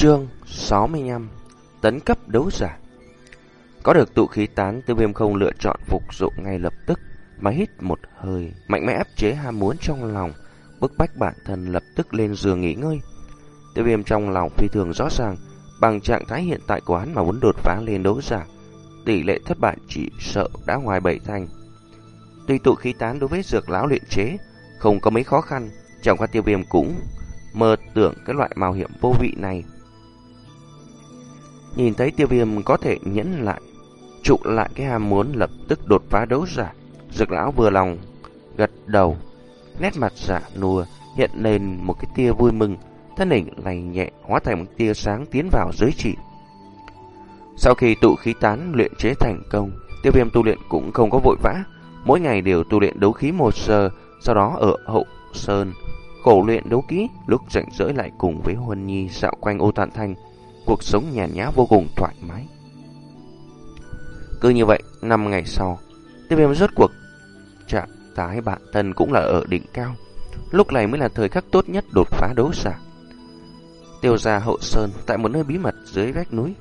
Chương 65 Tấn cấp đấu giả. Có được tụ khí tán, tiêu viêm không lựa chọn phục dụng ngay lập tức, Mà hít một hơi, Mạnh mẽ áp chế ham muốn trong lòng, Bức bách bản thân lập tức lên giường nghỉ ngơi. Tiêu viêm trong lòng phi thường rõ ràng, Bằng trạng thái hiện tại của hắn mà muốn đột phá lên đấu giả, Tỷ lệ thất bại chỉ sợ đã ngoài bảy thành. Tuy tụ khí tán đối với dược lão luyện chế Không có mấy khó khăn, Chẳng qua tiêu viêm cũng mơ tưởng cái loại mạo hiểm vô vị này. Nhìn thấy tiêu viêm có thể nhẫn lại, trụ lại cái ham muốn lập tức đột phá đấu giả. Dược lão vừa lòng, gật đầu, nét mặt giả nùa hiện lên một cái tia vui mừng, thân hình lành nhẹ hóa thành một tia sáng tiến vào dưới chỉ. Sau khi tụ khí tán luyện chế thành công, tiêu viêm tu luyện cũng không có vội vã, mỗi ngày đều tu luyện đấu khí một giờ, sau đó ở hậu sơn cổ luyện đấu kỹ, lúc rảnh rỗi lại cùng với Huân Nhi dạo quanh ô tàn thanh, cuộc sống nhàn nhã vô cùng thoải mái. Cứ như vậy, năm ngày sau, tiêu viêm rốt cuộc trạng thái bản thân cũng là ở đỉnh cao. Lúc này mới là thời khắc tốt nhất đột phá đấu giả. Tiêu gia hậu sơn tại một nơi bí mật dưới vách núi.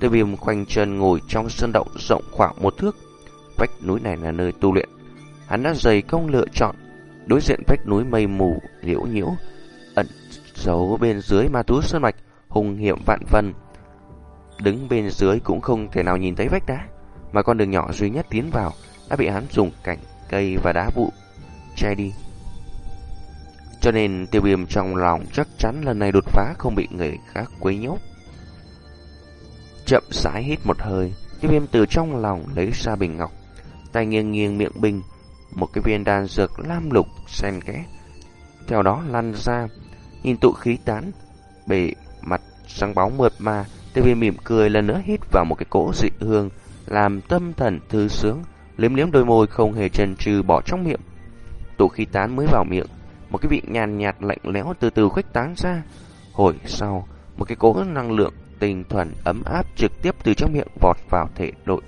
Tiêu viêm khoanh chân ngồi trong sơn động rộng khoảng một thước. Vách núi này là nơi tu luyện. Hắn đã dày công lựa chọn. Đối diện vách núi mây mù, liễu nhiễu, ẩn giấu bên dưới ma tú sơn mạch hung hiểm vạn phần. Đứng bên dưới cũng không thể nào nhìn thấy vách đá, mà con đường nhỏ duy nhất tiến vào đã bị hắn dùng cành cây và đá vụ che đi. Cho nên tiêu viêm trong lòng chắc chắn lần này đột phá không bị người khác quấy nhốt. Chậm rãi hít một hơi, tiêu viêm từ trong lòng lấy ra bình ngọc, tay nghiêng nghiêng miệng bình, một cái viên đan dược lam lục xen kẽ. Theo đó lăn ra, nhìn tụ khí tán, bị sáng bóng mượt mà, tiêu viêm mỉm cười lần nữa hít vào một cái cỗ dị hương, làm tâm thần thư sướng, liếm liếm đôi môi không hề chần chừ bỏ trong miệng. Tụ khí tán mới vào miệng, một cái vị nhàn nhạt lạnh lẽo từ từ khuếch tán ra. Hồi sau, một cái cỗ năng lượng tinh thuần ấm áp trực tiếp từ trong miệng vọt vào thể nội.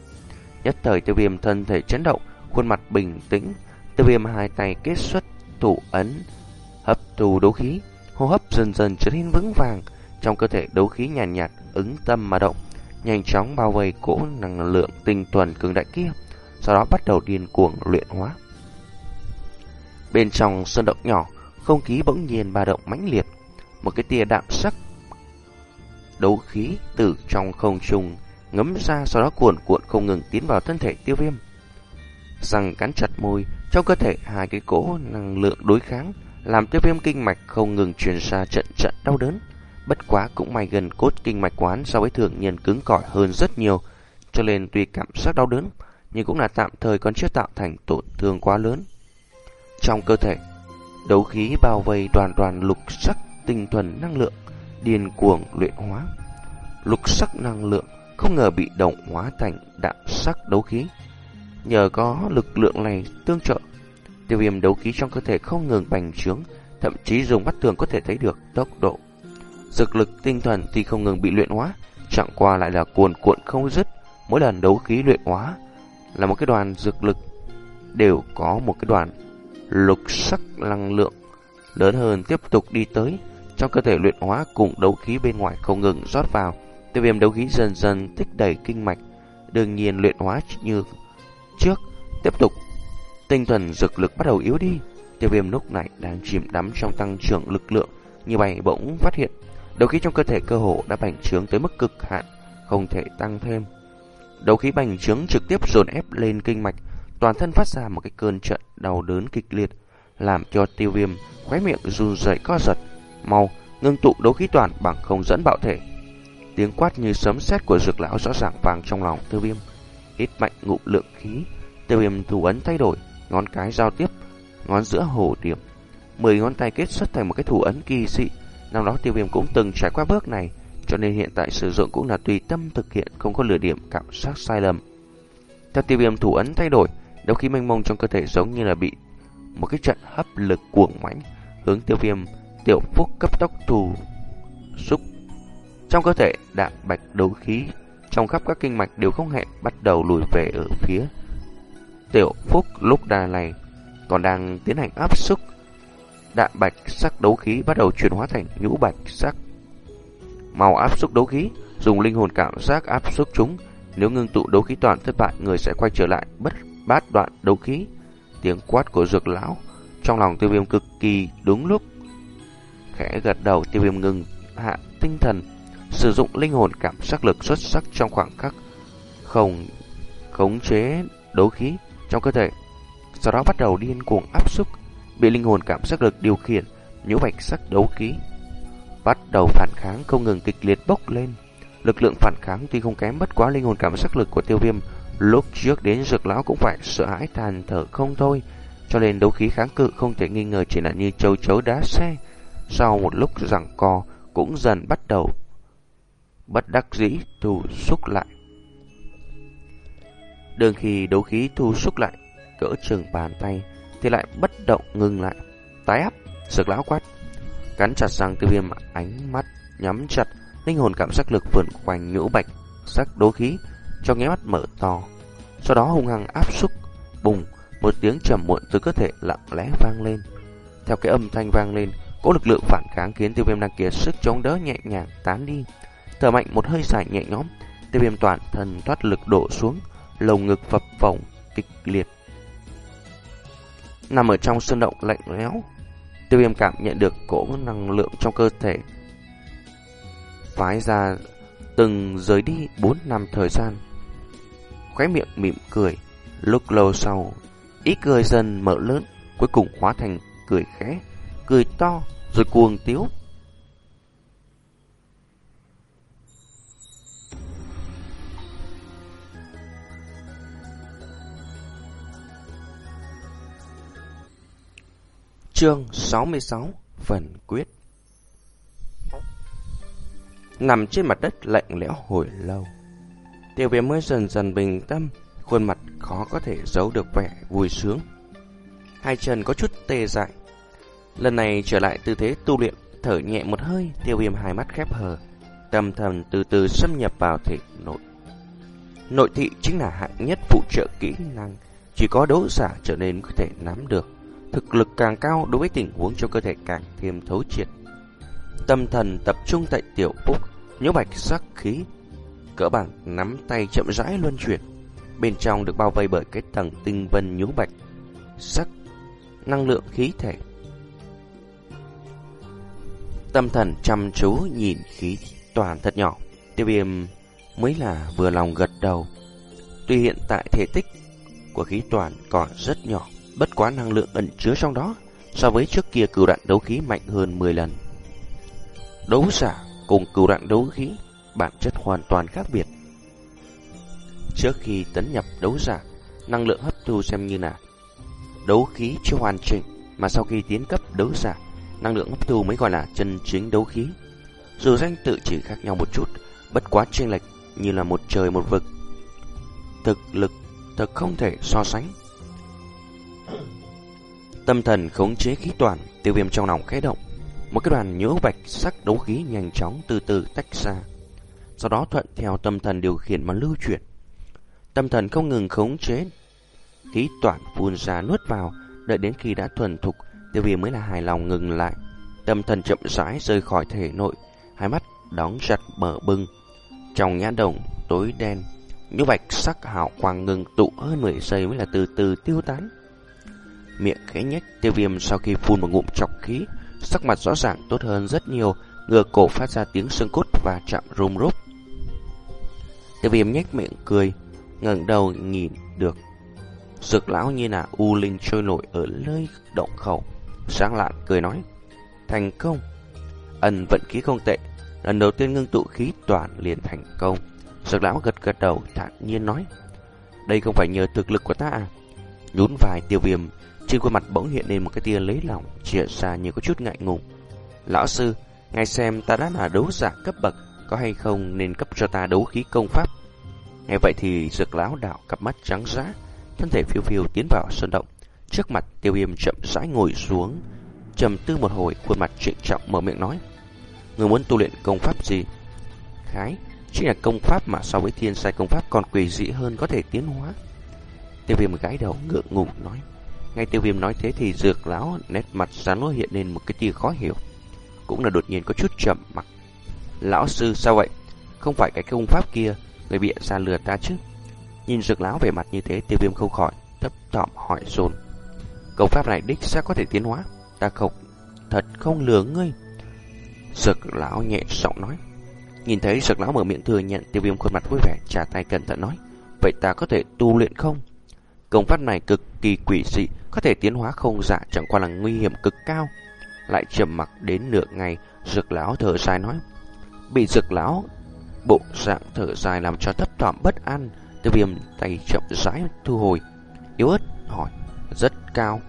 Nhất thời tiêu viêm thân thể chấn động, khuôn mặt bình tĩnh, tiêu viêm hai tay kết xuất thủ ấn, hấp thu đấu khí, hô hấp dần dần trở nên vững vàng, trong cơ thể đấu khí nhàn nhạt, nhạt ứng tâm mà động, nhanh chóng bao vây cỗ năng lượng tinh thuần cường đại kia, sau đó bắt đầu điên cuồng luyện hóa. Bên trong sơn động nhỏ, không khí bỗng nhiên ba động mãnh liệt, một cái tia đạm sắc đấu khí từ trong không trung ngấm ra sau đó cuộn cuộn không ngừng tiến vào thân thể tiêu viêm. Răng cắn chặt môi, trong cơ thể hai cái cỗ năng lượng đối kháng làm tiêu viêm kinh mạch không ngừng truyền ra trận trận đau đớn. Bất quá cũng may gần cốt kinh mạch quán so với thường nhân cứng cỏi hơn rất nhiều, cho nên tuy cảm giác đau đớn, nhưng cũng là tạm thời còn chưa tạo thành tổn thương quá lớn. Trong cơ thể, đấu khí bao vây đoàn đoàn lục sắc tinh thuần năng lượng, điên cuồng luyện hóa. Lục sắc năng lượng không ngờ bị động hóa thành đạm sắc đấu khí. Nhờ có lực lượng này tương trợ, tiêu viêm đấu khí trong cơ thể không ngừng bành trướng, thậm chí dùng mắt thường có thể thấy được tốc độ Dược lực tinh thần thì không ngừng bị luyện hóa, chẳng qua lại là cuồn cuộn không dứt. Mỗi lần đấu khí luyện hóa là một cái đoàn dược lực đều có một cái đoàn lục sắc năng lượng lớn hơn tiếp tục đi tới trong cơ thể luyện hóa cùng đấu khí bên ngoài không ngừng rót vào. Tiêu viêm đấu khí dần dần tích đầy kinh mạch, đương nhiên luyện hóa như trước, tiếp tục tinh thần dược lực bắt đầu yếu đi. Tiêu viêm lúc này đang chìm đắm trong tăng trưởng lực lượng, như vậy bỗng phát hiện đầu khí trong cơ thể cơ hồ đã bành trướng tới mức cực hạn, không thể tăng thêm. Đấu khí bành trướng trực tiếp dồn ép lên kinh mạch, toàn thân phát ra một cái cơn trận đau đớn kịch liệt, làm cho tiêu viêm khóe miệng run rẩy co giật. Mau, ngưng tụ đấu khí toàn bằng không dẫn bạo thể. Tiếng quát như sấm sét của dược lão rõ ràng vang trong lòng tiêu viêm. Hít mạnh ngụm lượng khí, tiêu viêm thủ ấn thay đổi, ngón cái giao tiếp, ngón giữa hồ điểm. Mười ngón tay kết xuất thành một cái thủ ấn kỳ dị, Năm đó tiêu viêm cũng từng trải qua bước này, cho nên hiện tại sử dụng cũng là tùy tâm thực hiện, không có lửa điểm cảm giác sai lầm. Theo tiêu viêm thủ ấn thay đổi, đấu khí mênh mông trong cơ thể giống như là bị một cái trận hấp lực cuồng mãnh hướng tiêu viêm tiểu phúc cấp tốc thù xúc. Trong cơ thể đạm bạch đấu khí trong khắp các kinh mạch đều không hẹn bắt đầu lùi về ở phía tiểu phúc lúc đà này còn đang tiến hành áp xúc đạm bạch sắc đấu khí bắt đầu chuyển hóa thành nhũ bạch sắc. Màu áp xúc đấu khí, dùng linh hồn cảm giác áp xúc chúng. Nếu ngưng tụ đấu khí toàn thất bại, người sẽ quay trở lại bất bát đoạn đấu khí. Tiếng quát của dược lão trong lòng tiêu viêm cực kỳ đúng lúc. Khẽ gật đầu tiêu viêm ngừng hạ tinh thần, sử dụng linh hồn cảm giác lực xuất sắc trong khoảng khắc không khống chế đấu khí trong cơ thể. Sau đó bắt đầu điên cuồng áp xúc, bị linh hồn cảm giác lực điều khiển, nhũ bạch sắc đấu khí bắt đầu phản kháng không ngừng kịch liệt bốc lên. Lực lượng phản kháng tuy không kém bất quá linh hồn cảm giác lực của tiêu viêm, lúc trước đến dược lão cũng phải sợ hãi than thở không thôi, cho nên đấu khí kháng cự không thể nghi ngờ chỉ là như châu chấu đá xe. Sau một lúc giằng co, cũng dần bắt đầu bất đắc dĩ thu xúc lại. Đường khi đấu khí thu xúc lại, cỡ trường bàn tay, thì lại bất động ngừng lại. Tái áp, sực lão quát. Cắn chặt răng tiêu viêm ánh mắt, nhắm chặt, linh hồn cảm giác lực vượn quanh nhũ bạch, sắc đố khí, cho nghe mắt mở to. Sau đó hung hăng áp xúc, bùng, một tiếng trầm muộn từ cơ thể lặng lẽ vang lên. Theo cái âm thanh vang lên, cỗ lực lượng phản kháng khiến tiêu viêm đang kiệt sức chống đỡ nhẹ nhàng tán đi. Thở mạnh một hơi dài nhẹ nhõm, tiêu viêm toàn thân thoát lực đổ xuống, lồng ngực phập phồng kịch liệt. Nằm ở trong sơn động lạnh lẽo, tiêu viêm cảm nhận được cỗ năng lượng trong cơ thể. Phái ra từng rời đi 4 năm thời gian. Khóe miệng mỉm cười, lúc lâu sau, ý cười dần mở lớn, cuối cùng hóa thành cười khẽ, cười to, rồi cuồng tiếu. Chương 66 Phần quyết. Nằm trên mặt đất lạnh lẽo hồi lâu Tiêu viêm mới dần dần bình tâm, Khuôn mặt khó có thể giấu được vẻ vui sướng. Hai chân có chút tê dại. Lần này trở lại tư thế tu luyện, Thở nhẹ một hơi, Tiêu viêm hai mắt khép hờ, Tâm thần từ từ xâm nhập vào thể nội. Nội thị chính là hạng nhất phụ trợ kỹ năng, Chỉ có đấu giả trở nên có thể nắm được thực lực càng cao đối với tình huống cho cơ thể càng thêm thấu triệt. Tâm thần tập trung tại tiểu phúc, nhũ bạch sắc khí, cỡ bằng nắm tay chậm rãi luân chuyển. Bên trong được bao vây bởi cái tầng tinh vân nhũ bạch, sắc, năng lượng khí thể. Tâm thần chăm chú nhìn khí toàn thật nhỏ, tiêu viêm mới là vừa lòng gật đầu. Tuy hiện tại thể tích của khí toàn còn rất nhỏ, bất quá năng lượng ẩn chứa trong đó so với trước kia cửu đạn đấu khí mạnh hơn 10 lần. Đấu giả cùng cửu đạn đấu khí bản chất hoàn toàn khác biệt. Trước khi tấn nhập đấu giả, năng lượng hấp thu xem như là đấu khí chưa hoàn chỉnh, mà sau khi tiến cấp đấu giả, năng lượng hấp thu mới gọi là chân chính đấu khí. Dù danh tự chỉ khác nhau một chút, bất quá chênh lệch như là một trời một vực. Thực lực thật không thể so sánh. Tâm thần khống chế khí toàn, tiêu viêm trong lòng khẽ động. Một cái đoàn nhũ bạch sắc đấu khí nhanh chóng từ từ tách ra. Sau đó thuận theo tâm thần điều khiển mà lưu chuyển. Tâm thần không ngừng khống chế. Khí toàn phun ra nuốt vào, đợi đến khi đã thuần thục, tiêu viêm mới là hài lòng ngừng lại. Tâm thần chậm rãi rời khỏi thể nội, hai mắt đóng chặt mở bưng. Trong nhãn đồng tối đen, nhũ bạch sắc hào quang ngừng tụ hơn 10 giây mới là từ từ tiêu tán miệng khẽ nhếch tiêu viêm sau khi phun một ngụm chọc khí, sắc mặt rõ ràng tốt hơn rất nhiều, ngửa cổ phát ra tiếng xương cốt và chạm rung rúc. Tiêu viêm nhếch miệng cười, ngẩng đầu nhìn được. Sực lão như là u linh trôi nổi ở nơi động khẩu, sáng lạn cười nói. Thành công! Ân vận khí không tệ, lần đầu tiên ngưng tụ khí toàn liền thành công. Sực lão gật gật đầu thản nhiên nói. Đây không phải nhờ thực lực của ta à? Nhún vai tiêu viêm trên khuôn mặt bỗng hiện lên một cái tia lấy lòng, chìa ra như có chút ngại ngùng. Lão sư, ngài xem ta đã là đấu giả cấp bậc, có hay không nên cấp cho ta đấu khí công pháp. Nghe vậy thì dược lão đạo cặp mắt trắng giá, thân thể phiêu phiêu tiến vào sơn động. Trước mặt tiêu viêm chậm rãi ngồi xuống, trầm tư một hồi, khuôn mặt trịnh trọng mở miệng nói. Người muốn tu luyện công pháp gì? Khái, chính là công pháp mà so với thiên sai công pháp còn quỷ dị hơn có thể tiến hóa. Tiêu viêm gái đầu ngượng ngùng nói. Ngay tiêu viêm nói thế thì dược lão nét mặt sáng lối hiện lên một cái tia khó hiểu. Cũng là đột nhiên có chút chậm mặt. Lão sư sao vậy? Không phải cái công pháp kia, người bịa ra lừa ta chứ? Nhìn dược lão về mặt như thế, tiêu viêm không khỏi, thấp thỏm hỏi dồn. Công pháp này đích sẽ có thể tiến hóa, ta không, thật không lừa ngươi. Dược lão nhẹ giọng nói. Nhìn thấy dược lão mở miệng thừa nhận, tiêu viêm khuôn mặt vui vẻ, trả tay cẩn thận nói. Vậy ta có thể tu luyện không? Công pháp này cực kỳ quỷ dị, có thể tiến hóa không dạ chẳng qua là nguy hiểm cực cao. Lại trầm mặc đến nửa ngày, dược lão thở dài nói. Bị dược lão bộ dạng thở dài làm cho thấp thỏm bất an, tiêu viêm tay chậm rãi thu hồi. Yếu ớt hỏi, rất cao.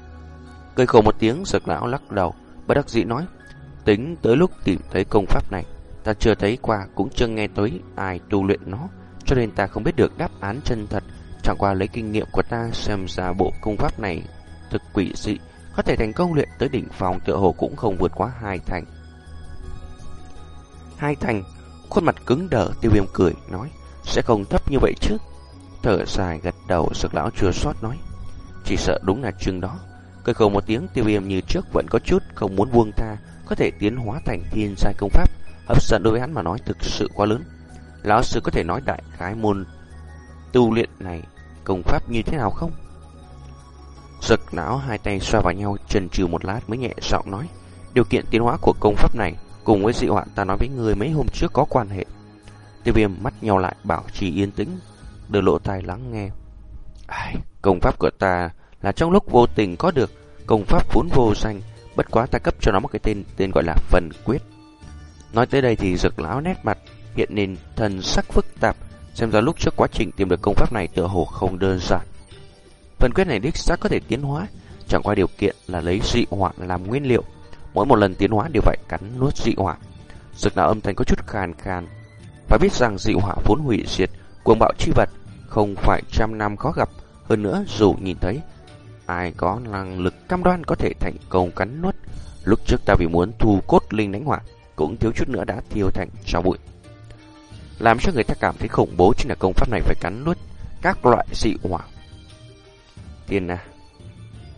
Cười khổ một tiếng, dược lão lắc đầu, bất đắc dĩ nói. Tính tới lúc tìm thấy công pháp này, ta chưa thấy qua cũng chưa nghe tới ai tu luyện nó, cho nên ta không biết được đáp án chân thật. Chẳng qua lấy kinh nghiệm của ta xem ra bộ công pháp này thực quỷ dị, có thể thành công luyện tới đỉnh phòng tựa hồ cũng không vượt quá hai thành. Hai thành, khuôn mặt cứng đờ tiêu viêm cười, nói, sẽ không thấp như vậy chứ. Thở dài gật đầu, sực lão chưa sót nói, chỉ sợ đúng là chừng đó. Cười khẩu một tiếng tiêu viêm như trước vẫn có chút không muốn buông tha, có thể tiến hóa thành thiên giai công pháp, hấp dẫn đối với hắn mà nói thực sự quá lớn. Lão sư có thể nói đại khái môn tu luyện này công pháp như thế nào không? Giật não hai tay xoa vào nhau chần chừ một lát mới nhẹ giọng nói Điều kiện tiến hóa của công pháp này cùng với dị hoạn ta nói với người mấy hôm trước có quan hệ. Tiêu viêm mắt nhau lại bảo trì yên tĩnh Đưa lộ tai lắng nghe. Ai, Công pháp của ta là trong lúc vô tình có được Công pháp vốn vô danh Bất quá ta cấp cho nó một cái tên Tên gọi là phần quyết. Nói tới đây thì rực lão nét mặt Hiện nên thần sắc phức tạp Xem ra lúc trước quá trình tìm được công pháp này tựa hồ không đơn giản Phần quyết này đích xác có thể tiến hóa, chẳng qua điều kiện là lấy dị hỏa làm nguyên liệu. Mỗi một lần tiến hóa đều phải cắn nuốt dị hỏa. Sực nào âm thanh có chút khàn khàn. Phải biết rằng dị hỏa vốn hủy diệt, cuồng bạo chi vật, không phải trăm năm khó gặp. Hơn nữa dù nhìn thấy, ai có năng lực cam đoan có thể thành công cắn nuốt. Lúc trước ta vì muốn thu cốt linh đánh hỏa, cũng thiếu chút nữa đã thiêu thành cho bụi. Làm cho người ta cảm thấy khủng bố chính là công pháp này phải cắn nuốt các loại dị hỏa Tiên à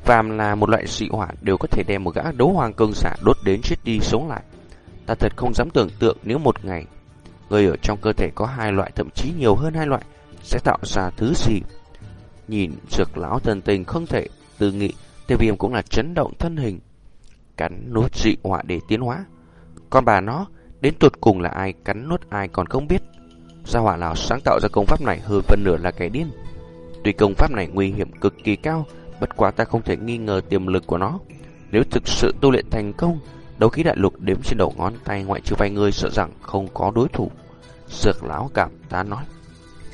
Phàm là một loại dị hỏa đều có thể đem một gã đấu hoàng cương giả đốt đến chết đi sống lại. Ta thật không dám tưởng tượng nếu một ngày người ở trong cơ thể có hai loại thậm chí nhiều hơn hai loại sẽ tạo ra thứ gì. Nhìn dược lão thần tình không thể tư nghị, tiêu viêm cũng là chấn động thân hình. Cắn nuốt dị hỏa để tiến hóa. Còn bà nó, đến tuột cùng là ai cắn nuốt ai còn không biết. Gia hỏa nào sáng tạo ra công pháp này hơn phần nửa là kẻ điên. Tuy công pháp này nguy hiểm cực kỳ cao, bất quá ta không thể nghi ngờ tiềm lực của nó. Nếu thực sự tu luyện thành công, đấu khí đại lục đếm trên đầu ngón tay ngoại trừ vài người sợ rằng không có đối thủ. Dược lão cảm ta nói.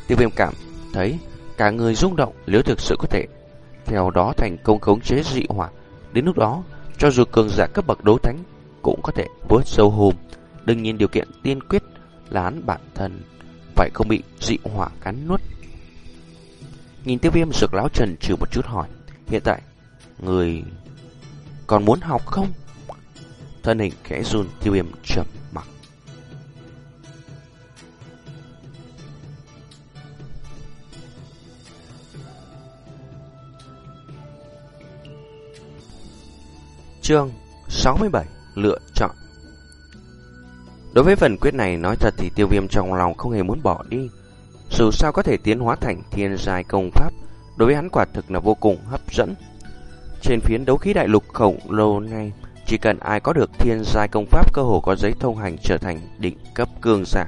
Tiêu viêm cảm thấy cả người rung động nếu thực sự có thể. Theo đó thành công khống chế dị hỏa. Đến lúc đó, cho dù cường giả cấp bậc đấu thánh cũng có thể vớt sâu hùm. Đương nhiên điều kiện tiên quyết là hắn bản thân, phải không bị dị hỏa cắn nuốt. Nhìn tiêu viêm dược lão trần trừ một chút hỏi, Hiện tại Người còn muốn học không? Thân hình khẽ run tiêu viêm chậm mặc. Chương 67 Lựa chọn Đối với phần quyết này nói thật thì tiêu viêm trong lòng không hề muốn bỏ đi dù sao có thể tiến hóa thành thiên giai công pháp, đối với hắn quả thực là vô cùng hấp dẫn. Trên phiến đấu khí đại lục khổng lồ này, chỉ cần ai có được thiên giai công pháp cơ hồ có giấy thông hành trở thành định cấp cường giả.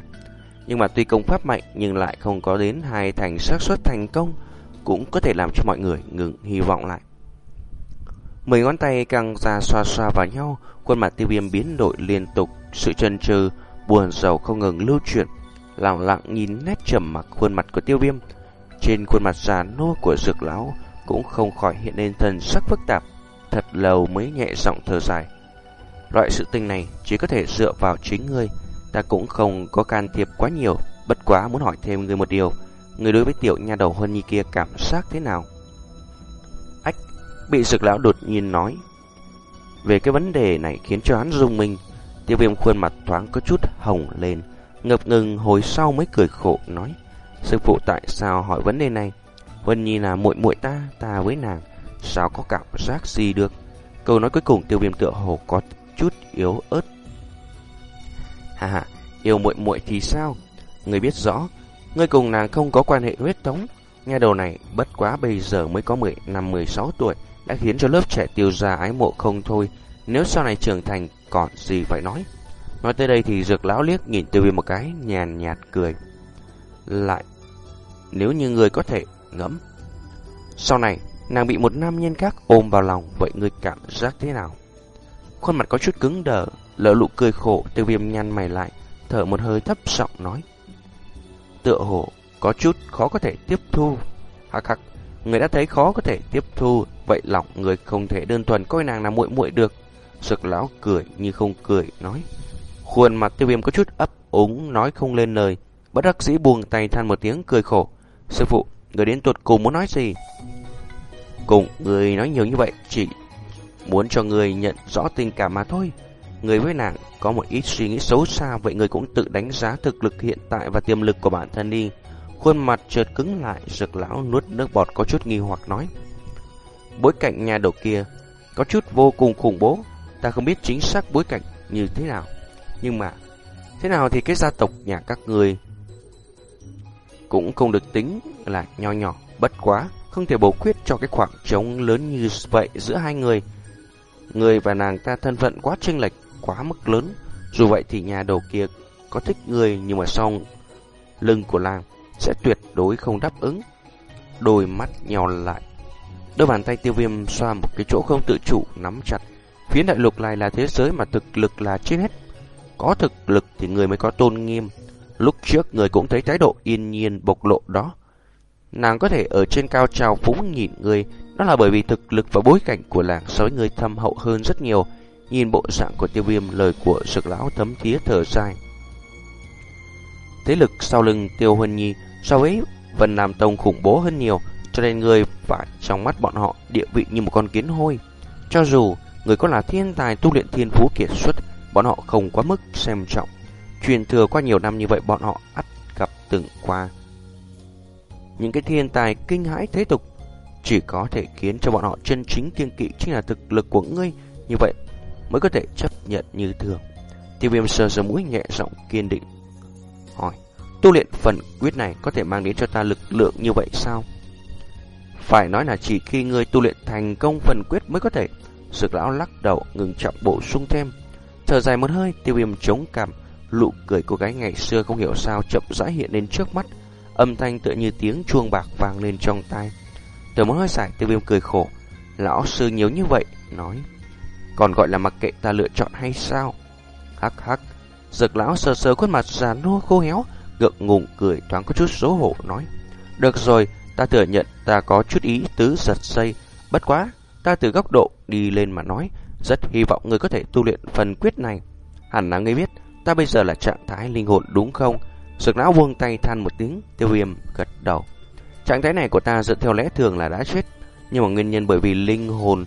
Nhưng mà tuy công pháp mạnh nhưng lại không có đến hai thành xác suất thành công, cũng có thể làm cho mọi người ngừng hy vọng lại. Mười ngón tay căng ra xoa xoa vào nhau, khuôn mặt tiêu viêm biến đổi liên tục, sự chân chừ buồn rầu không ngừng lưu chuyển lặng lặng nhìn nét trầm mặc khuôn mặt của tiêu viêm. Trên khuôn mặt già nua của dược lão cũng không khỏi hiện lên thần sắc phức tạp, thật lâu mới nhẹ giọng thở dài. Loại sự tình này chỉ có thể dựa vào chính ngươi, ta cũng không có can thiệp quá nhiều, bất quá muốn hỏi thêm ngươi một điều, người đối với tiểu nha đầu huân nhi kia cảm giác thế nào? Ách, bị dược lão đột nhiên nói. Về cái vấn đề này khiến cho hắn rung mình, tiêu viêm khuôn mặt thoáng có chút hồng lên, Ngập ngừng hồi sau mới cười khổ nói Sư phụ tại sao hỏi vấn đề này Vân Nhi là muội muội ta Ta với nàng Sao có cảm giác gì được Câu nói cuối cùng tiêu viêm tựa hồ có chút yếu ớt Hà hà Yêu muội muội thì sao? Người biết rõ, người cùng nàng không có quan hệ huyết thống. Nghe đầu này, bất quá bây giờ mới có 10 năm 16 tuổi, đã khiến cho lớp trẻ tiêu gia ái mộ không thôi. Nếu sau này trưởng thành, còn gì phải nói. Nói tới đây thì dược lão liếc nhìn tiêu viêm một cái, nhàn nhạt cười. Lại, nếu như người có thể ngẫm. Sau này, nàng bị một nam nhân khác ôm vào lòng, vậy người cảm giác thế nào? Khuôn mặt có chút cứng đờ, lỡ lụ cười khổ, tiêu viêm nhăn mày lại, thở một hơi thấp giọng nói. Tựa hồ, có chút khó có thể tiếp thu. Hắc hắc, người đã thấy khó có thể tiếp thu, vậy lòng người không thể đơn thuần coi nàng là muội muội được. Sực lão cười như không cười, nói. Khuôn mặt tiêu viêm có chút ấp úng, nói không lên lời. Bất đắc dĩ buông tay than một tiếng cười khổ. Sư phụ, người đến tuột cùng muốn nói gì? Cùng, người nói nhiều như vậy, chỉ muốn cho người nhận rõ tình cảm mà thôi. Người với nàng có một ít suy nghĩ xấu xa, vậy người cũng tự đánh giá thực lực hiện tại và tiềm lực của bản thân đi. Khuôn mặt chợt cứng lại, rực lão nuốt nước bọt có chút nghi hoặc nói. Bối cảnh nhà đầu kia có chút vô cùng khủng bố, ta không biết chính xác bối cảnh như thế nào. Nhưng mà, thế nào thì cái gia tộc nhà các người cũng không được tính là nho nhỏ, bất quá, không thể bổ khuyết cho cái khoảng trống lớn như vậy giữa hai người. Người và nàng ta thân phận quá chênh lệch, quá mức lớn. Dù vậy thì nhà đầu kia có thích người nhưng mà xong lưng của làng sẽ tuyệt đối không đáp ứng. Đôi mắt nhào lại. Đôi bàn tay tiêu viêm xoa một cái chỗ không tự chủ nắm chặt. Phía đại lục này là thế giới mà thực lực là trên hết. Có thực lực thì người mới có tôn nghiêm. Lúc trước người cũng thấy thái độ yên nhiên bộc lộ đó. Nàng có thể ở trên cao trào phúng nhìn người, đó là bởi vì thực lực và bối cảnh của làng so với người thâm hậu hơn rất nhiều. Nhìn bộ dạng của tiêu viêm, lời của sực lão thấm thía thở dài. Thế lực sau lưng tiêu huân nhi so với Vân làm Tông khủng bố hơn nhiều, cho nên người phải trong mắt bọn họ địa vị như một con kiến hôi. Cho dù người có là thiên tài tu luyện thiên phú kiệt xuất, bọn họ không quá mức xem trọng. Truyền thừa qua nhiều năm như vậy bọn họ ắt gặp từng qua. Những cái thiên tài kinh hãi thế tục chỉ có thể khiến cho bọn họ chân chính kiêng kỵ chính là thực lực của ngươi, như vậy mới có thể chấp nhận như thường. Tiêu viêm sờ sờ mũi nhẹ giọng kiên định. Hỏi, tu luyện phần quyết này có thể mang đến cho ta lực lượng như vậy sao? Phải nói là chỉ khi ngươi tu luyện thành công phần quyết mới có thể dược lão lắc đầu ngừng chậm bổ sung thêm. Thở dài một hơi, tiêu viêm chống cảm, lụ cười cô gái ngày xưa không hiểu sao chậm rãi hiện lên trước mắt. Âm thanh tựa như tiếng chuông bạc vang lên trong tai. Từ một hơi dài tiêu viêm cười khổ. Lão sư nhiều như vậy, nói. Còn gọi là mặc kệ ta lựa chọn hay sao? Hắc hắc. dược lão sờ sờ khuôn mặt già nua khô héo, gượng ngùng cười thoáng có chút xấu hổ nói. Được rồi, ta thừa nhận ta có chút ý tứ giật dây. Bất quá, ta từ góc độ đi lên mà nói, rất hy vọng người có thể tu luyện phần quyết này. Hẳn là ngươi biết, ta bây giờ là trạng thái linh hồn đúng không? Sực não buông tay than một tiếng, tiêu viêm gật đầu. Trạng thái này của ta dựa theo lẽ thường là đã chết, nhưng mà nguyên nhân bởi vì linh hồn,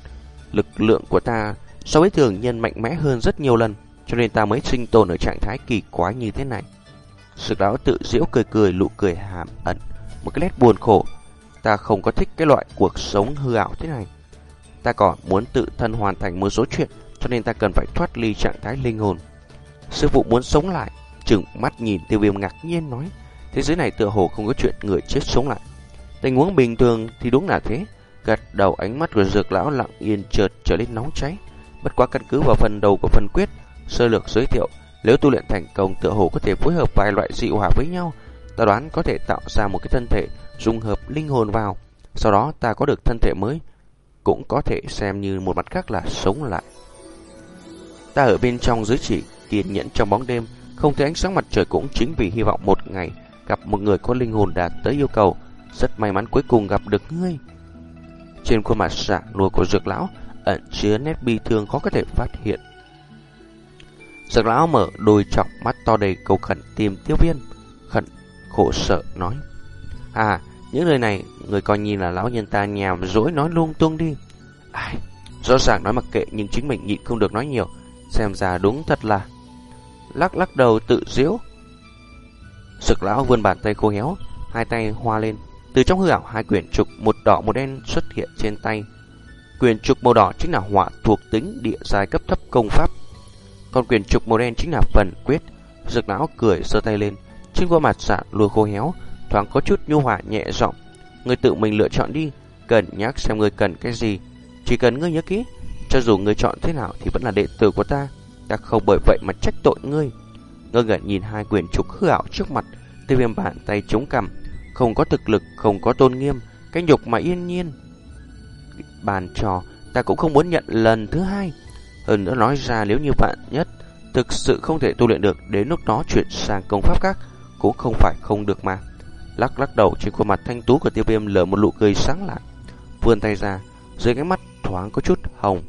lực lượng của ta so với thường nhân mạnh mẽ hơn rất nhiều lần, cho nên ta mới sinh tồn ở trạng thái kỳ quái như thế này. Sực lão tự giễu cười cười lụ cười hàm ẩn, một cái nét buồn khổ. Ta không có thích cái loại cuộc sống hư ảo thế này. Ta còn muốn tự thân hoàn thành một số chuyện, cho nên ta cần phải thoát ly trạng thái linh hồn. Sư phụ muốn sống lại, chừng mắt nhìn tiêu viêm ngạc nhiên nói, thế giới này tựa hồ không có chuyện người chết sống lại. Tình huống bình thường thì đúng là thế. Gật đầu ánh mắt của dược lão lặng yên chợt trở lên nóng cháy. Bất quá căn cứ vào phần đầu của phần quyết, sơ lược giới thiệu, nếu tu luyện thành công tựa hồ có thể phối hợp vài loại dị hỏa với nhau, ta đoán có thể tạo ra một cái thân thể dung hợp linh hồn vào. Sau đó ta có được thân thể mới, cũng có thể xem như một mặt khác là sống lại. Ta ở bên trong giới chỉ kiên nhẫn trong bóng đêm, không thấy ánh sáng mặt trời cũng chính vì hy vọng một ngày gặp một người có linh hồn đạt tới yêu cầu. Rất may mắn cuối cùng gặp được ngươi. Trên khuôn mặt sạ nua của dược lão ẩn chứa nét bi thương khó có thể phát hiện. Dược lão mở đôi chọc mắt to đầy cầu khẩn tìm tiêu viên, khẩn khổ sợ nói. À, những lời này người coi như là lão nhân ta nhàm dỗi nói lung tung đi. Ai, rõ ràng nói mặc kệ nhưng chính mình nhịn không được nói nhiều, xem ra đúng thật là lắc lắc đầu tự diễu. Sực lão vươn bàn tay khô héo, hai tay hoa lên. Từ trong hư ảo hai quyển trục một đỏ một đen xuất hiện trên tay. Quyển trục màu đỏ chính là hỏa thuộc tính địa giai cấp thấp công pháp. Còn quyển trục màu đen chính là phần quyết. Dược lão cười sơ tay lên, trên khuôn mặt sạn lùa khô héo, thoáng có chút nhu hòa nhẹ giọng. Ngươi tự mình lựa chọn đi, cần nhắc xem ngươi cần cái gì. Chỉ cần ngươi nhớ kỹ, cho dù ngươi chọn thế nào thì vẫn là đệ tử của ta. Ta không bởi vậy mà trách tội ngươi. Ngơ ngẩn nhìn hai quyền trục hư ảo trước mặt, tiêu viêm bàn tay chống cằm, không có thực lực, không có tôn nghiêm, cái nhục mà yên nhiên. Bàn trò, ta cũng không muốn nhận lần thứ hai. Hơn nữa nói ra nếu như bạn nhất thực sự không thể tu luyện được, đến lúc đó chuyển sang công pháp khác cũng không phải không được mà. Lắc lắc đầu trên khuôn mặt thanh tú của tiêu viêm lở một nụ cười sáng lạ. Vươn tay ra, dưới cái mắt thoáng có chút hồng,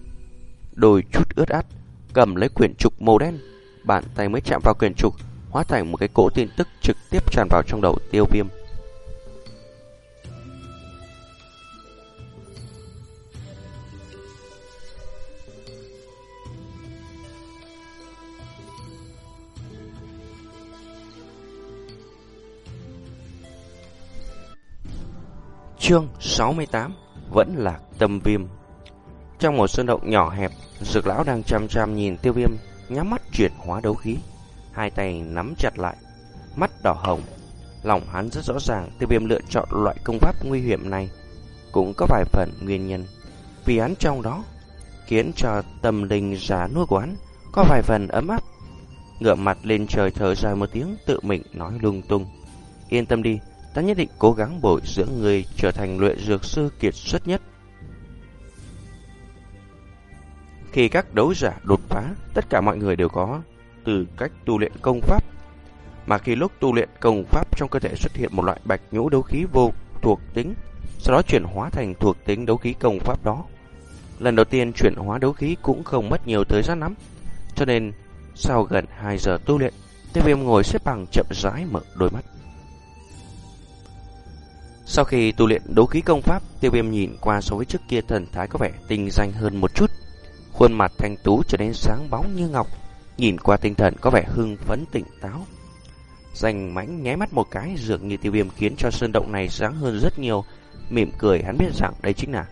đôi chút ướt át, cầm lấy quyển trục màu đen. Bàn tay mới chạm vào quyển trục, hóa thành một cái cỗ tin tức trực tiếp tràn vào trong đầu tiêu viêm. Chương 68 Vẫn là tâm viêm. Trong một sơn động nhỏ hẹp, Dược lão đang chăm chăm nhìn tiêu viêm, Nhắm mắt chuyển hóa đấu khí. Hai tay nắm chặt lại, Mắt đỏ hồng. Lòng hắn rất rõ ràng, tiêu viêm lựa chọn loại công pháp nguy hiểm này Cũng có vài phần nguyên nhân. Vì hắn trong đó, Khiến cho tâm linh giả nuôi của hắn Có vài phần ấm áp. Ngựa mặt lên trời thở dài một tiếng, Tự mình nói lung tung. Yên tâm đi ta nhất định cố gắng bồi dưỡng người trở thành luyện dược sư kiệt xuất nhất. Khi các đấu giả đột phá, tất cả mọi người đều có từ cách tu luyện công pháp. Mà khi lúc tu luyện công pháp trong cơ thể xuất hiện một loại bạch nhũ đấu khí vô thuộc tính, sau đó chuyển hóa thành thuộc tính đấu khí công pháp đó. Lần đầu tiên chuyển hóa đấu khí cũng không mất nhiều thời gian lắm, cho nên sau gần 2 giờ tu luyện, Tiêu Viêm ngồi xếp bằng chậm rãi mở đôi mắt. Sau khi tu luyện đấu khí công pháp, tiêu viêm nhìn qua so với trước kia thần thái có vẻ tinh danh hơn một chút. Khuôn mặt thanh tú trở nên sáng bóng như ngọc, nhìn qua tinh thần có vẻ hưng phấn tỉnh táo. Danh mãnh nháy mắt một cái dường như tiêu viêm khiến cho sơn động này sáng hơn rất nhiều. Mỉm cười hắn biết rằng đây chính là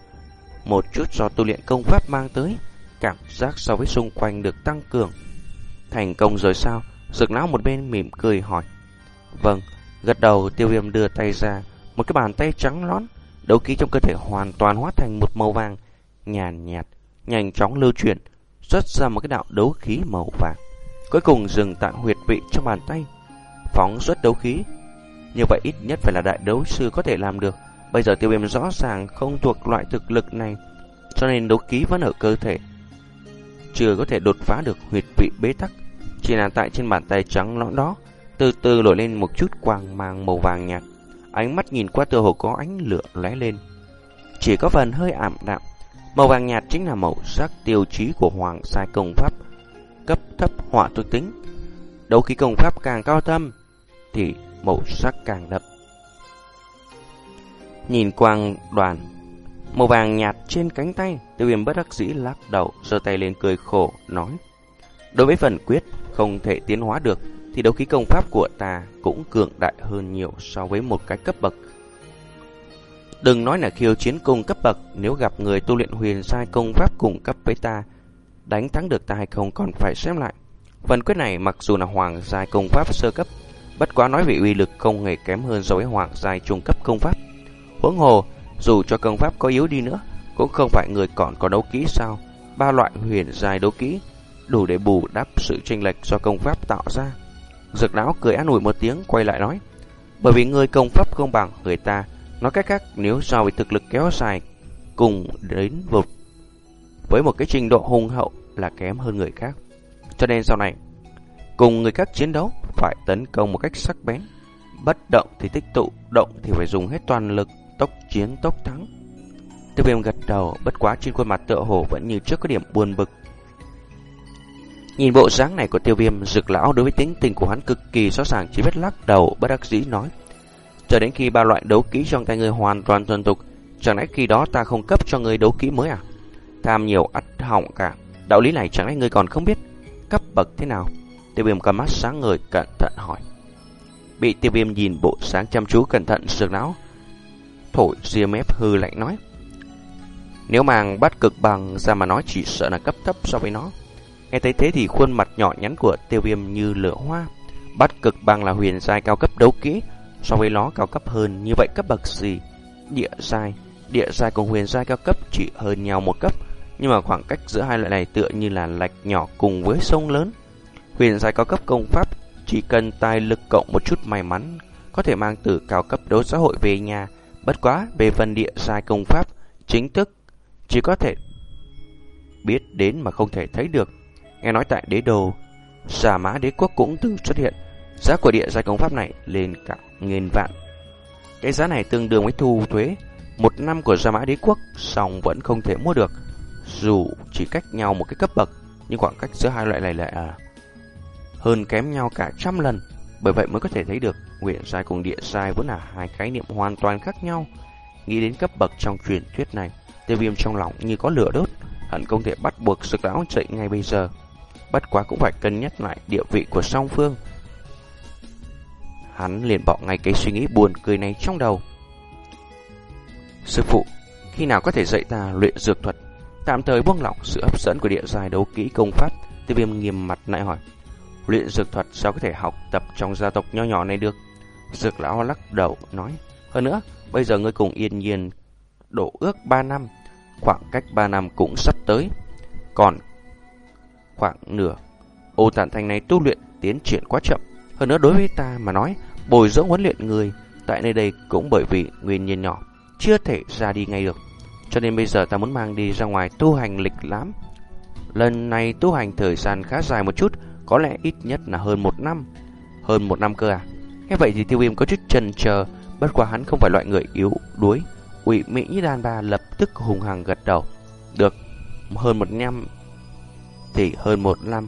một chút do tu luyện công pháp mang tới, cảm giác so với xung quanh được tăng cường. Thành công rồi sao? Dược lão một bên mỉm cười hỏi. Vâng, gật đầu tiêu viêm đưa tay ra, một cái bàn tay trắng lón, đấu khí trong cơ thể hoàn toàn hóa thành một màu vàng, nhàn nhạt, nhanh chóng lưu chuyển, xuất ra một cái đạo đấu khí màu vàng. Cuối cùng dừng tại huyệt vị trong bàn tay, phóng xuất đấu khí. Như vậy ít nhất phải là đại đấu sư có thể làm được. Bây giờ tiêu viêm rõ ràng không thuộc loại thực lực này, cho nên đấu khí vẫn ở cơ thể. Chưa có thể đột phá được huyệt vị bế tắc, chỉ là tại trên bàn tay trắng lõn đó, từ từ nổi lên một chút quang mang màu vàng nhạt. Ánh mắt nhìn qua tựa hồ có ánh lửa lóe lên. Chỉ có phần hơi ảm đạm. Màu vàng nhạt chính là màu sắc tiêu chí của hoàng sai công pháp. Cấp thấp hỏa thuộc tính. Đấu khí công pháp càng cao thâm thì màu sắc càng đậm. Nhìn quang đoàn màu vàng nhạt trên cánh tay, tiêu viêm bất đắc dĩ lắc đầu, giơ tay lên cười khổ, nói. Đối với phần quyết, không thể tiến hóa được, thì đấu khí công pháp của ta cũng cường đại hơn nhiều so với một cái cấp bậc. Đừng nói là khiêu chiến cùng cấp bậc, nếu gặp người tu luyện huyền sai công pháp cùng cấp với ta, đánh thắng được ta hay không còn phải xem lại. Phần quyết này mặc dù là hoàng giai công pháp sơ cấp, bất quá nói về uy lực không hề kém hơn so với hoàng giai trung cấp công pháp. Huống hồ, dù cho công pháp có yếu đi nữa, cũng không phải người còn có đấu kỹ sao. Ba loại huyền giai đấu kỹ đủ để bù đắp sự chênh lệch do công pháp tạo ra. Dược lão cười an ủi một tiếng, quay lại nói, Bởi vì người công pháp không bằng, người ta Nói cách khác, nếu so với thực lực kéo dài Cùng đến vực Với một cái trình độ hùng hậu Là kém hơn người khác. Cho nên sau này, Cùng người khác chiến đấu, Phải tấn công một cách sắc bén. Bất động thì tích tụ, Động thì phải dùng hết toàn lực, Tốc chiến tốc thắng. Tiêu viêm gật đầu, Bất quá trên khuôn mặt tựa hồ vẫn như trước có điểm buồn bực. Nhìn bộ dáng này của tiêu viêm, dực lão đối với tính tình của hắn cực kỳ rõ ràng chỉ biết lắc đầu bất đắc dĩ nói. Cho đến khi ba loại đấu kỹ trong tay người hoàn toàn thuần tục chẳng lẽ khi đó ta không cấp cho người đấu kỹ mới à? Tham nhiều ắt hỏng cả, đạo lý này chẳng lẽ người còn không biết cấp bậc thế nào? Tiêu viêm cầm mắt sáng ngời cẩn thận hỏi. Bị tiêu viêm nhìn bộ sáng chăm chú cẩn thận dực lão, thổi ria mép hư lạnh nói. Nếu màng bắt cực bằng ra mà nói chỉ sợ là cấp thấp so với nó. Nghe thấy thế thì khuôn mặt nhỏ nhắn của tiêu viêm như lửa hoa, Bắt cực băng là huyền giai cao cấp đấu kỹ, so với nó cao cấp hơn, như vậy cấp bậc gì? Địa giai, địa giai cùng huyền giai cao cấp chỉ hơn nhau một cấp, nhưng mà khoảng cách giữa hai loại này tựa như là lạch nhỏ cùng với sông lớn. Huyền giai cao cấp công pháp chỉ cần tài lực cộng một chút may mắn có thể mang từ cao cấp đấu xã hội về nhà, bất quá về phần địa giai công pháp chính thức chỉ có thể biết đến mà không thể thấy được. Nghe nói tại đế đồ, Giả Mã Đế quốc cũng từng xuất hiện, giá của địa giai công pháp này lên cả nghìn vạn. Cái giá này tương đương với thu thuế một năm của Gia Mã Đế quốc, song vẫn không thể mua được. Dù chỉ cách nhau một cái cấp bậc, nhưng khoảng cách giữa hai loại này lại à hơn kém nhau cả trăm lần. Bởi vậy mới có thể thấy được nguyện sai cùng địa sai vẫn là hai khái niệm hoàn toàn khác nhau. Nghĩ đến cấp bậc trong truyền thuyết này, tiêu viêm trong lòng như có lửa đốt, hẳn không thể bắt buộc sực lão chạy ngay bây giờ. Bất quá cũng phải cân nhắc lại địa vị của song phương. Hắn liền bỏ ngay cái suy nghĩ buồn cười này trong đầu. Sư phụ, khi nào có thể dạy ta luyện dược thuật? Tạm thời buông lỏng sự hấp dẫn của địa giai đấu kỹ công pháp, tiêu viêm nghiêm mặt lại hỏi. Luyện dược thuật sao có thể học tập trong gia tộc nho nhỏ này được? Dược lão lắc đầu nói. Hơn nữa, bây giờ ngươi cùng yên nhiên đổ ước 3 năm, khoảng cách 3 năm cũng sắp tới. Còn khoảng nửa, ô tản thành này tu luyện tiến triển quá chậm. Hơn nữa đối với ta mà nói, bồi dưỡng huấn luyện người tại nơi đây cũng bởi vì nguyên nhân nhỏ, chưa thể ra đi ngay được. Cho nên bây giờ ta muốn mang đi ra ngoài tu hành lịch lãm. Lần này tu hành thời gian khá dài một chút, có lẽ ít nhất là hơn một năm Hơn một năm cơ à Nghe vậy thì tiêu viêm có chút chần chờ Bất quá hắn không phải loại người yếu đuối Ủy Mỹ như đàn bà lập tức hùng hằng gật đầu Được Hơn một năm thì hơn một năm.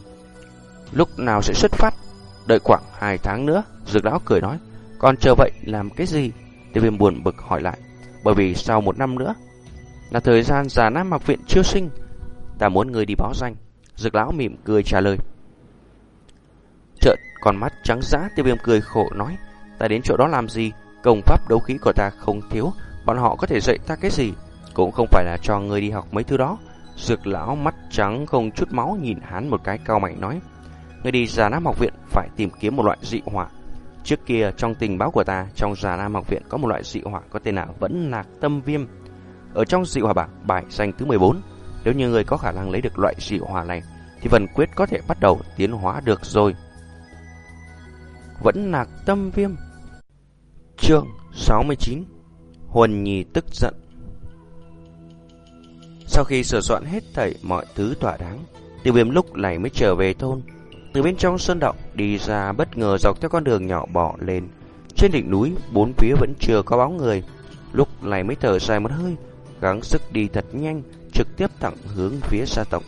Lúc nào sẽ xuất phát? Đợi khoảng hai tháng nữa, Dược lão cười nói. Còn chờ vậy làm cái gì? Tiêu viêm buồn bực hỏi lại. Bởi vì sau một năm nữa, Là thời gian già nam học viện chiêu sinh, Ta muốn người đi báo danh. Dược lão mỉm cười trả lời. Trợn con mắt trắng dã tiêu viêm cười khổ nói. Ta đến chỗ đó làm gì? Công pháp đấu khí của ta không thiếu. Bọn họ có thể dạy ta cái gì? Cũng không phải là cho người đi học mấy thứ đó. Dược lão mắt trắng không chút máu Nhìn hắn một cái cao mạnh nói Người đi già nam học viện phải tìm kiếm một loại dị hỏa. Trước kia trong tình báo của ta, Trong già nam học viện có một loại dị hỏa Có tên là vẫn lạc tâm viêm. Ở trong dị hỏa bảng, bài danh thứ 14 Nếu như người có khả năng lấy được loại dị hỏa này, Thì phần quyết có thể bắt đầu tiến hóa được rồi. Vẫn Lạc tâm viêm. Chương 69 Huân Nhi tức giận. Sau khi sửa soạn hết thảy mọi thứ thỏa đáng, tiêu viêm lúc này mới trở về thôn. Từ bên trong sơn động đi ra bất ngờ dọc theo con đường nhỏ bỏ lên. Trên đỉnh núi, bốn phía vẫn chưa có bóng người. Lúc này mới thở dài một hơi, gắng sức đi thật nhanh, trực tiếp thẳng hướng phía gia tộc.